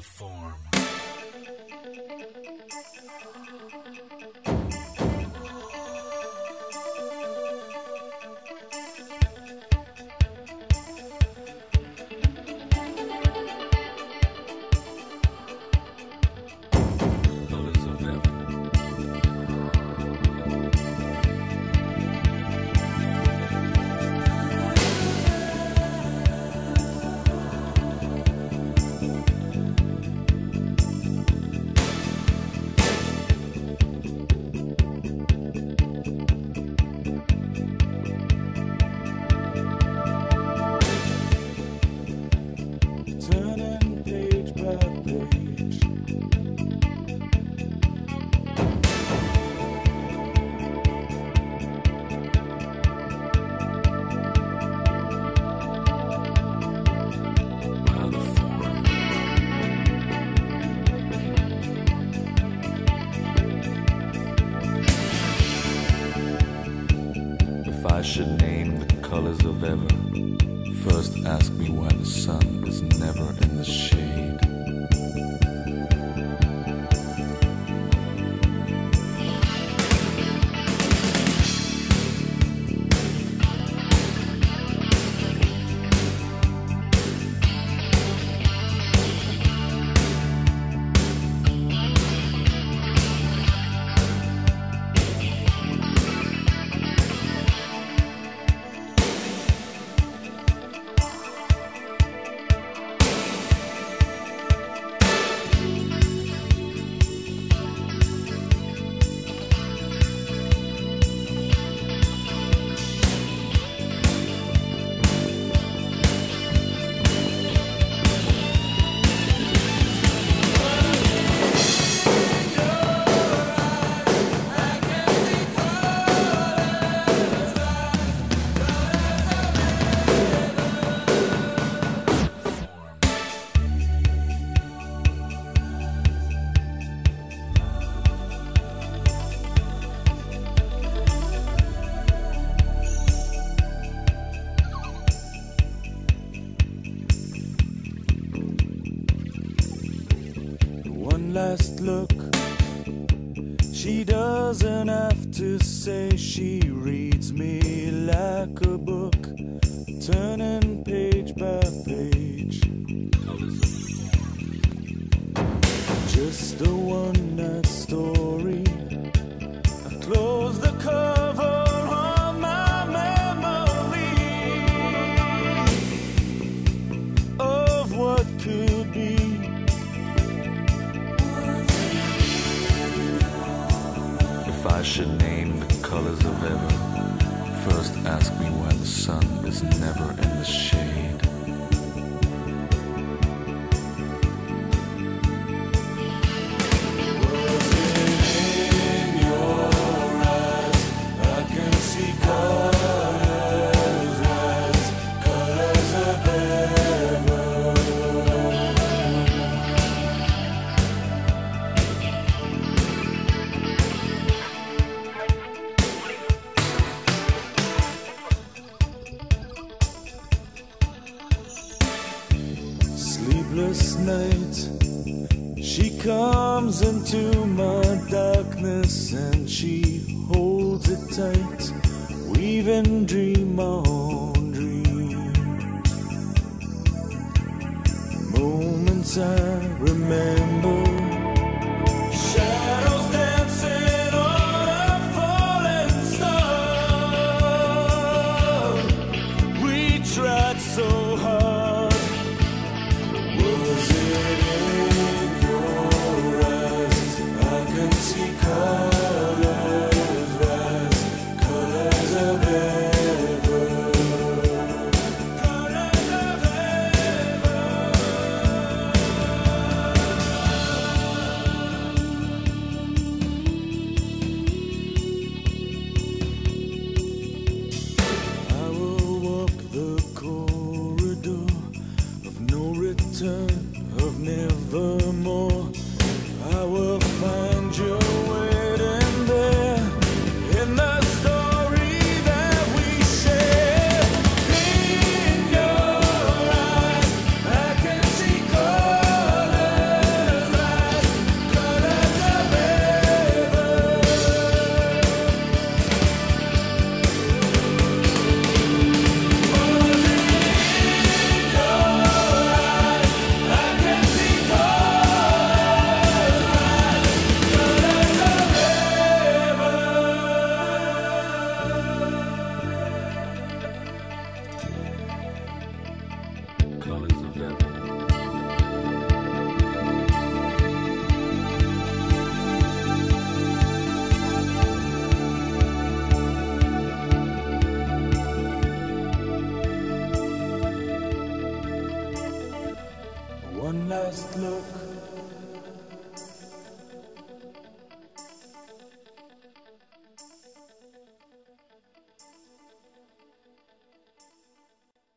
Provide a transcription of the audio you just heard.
the form. I should name the colors of ever, first ask me why the sun is never in the shade. She doesn't have to say she reads me like a book, turning page by page. Just a one night story. I should name the colors of ever, first ask me why the sun is never in the shade. Sleepless night. She comes into my darkness and she holds it tight. Weaving dream on dream. Moments I remember. just look.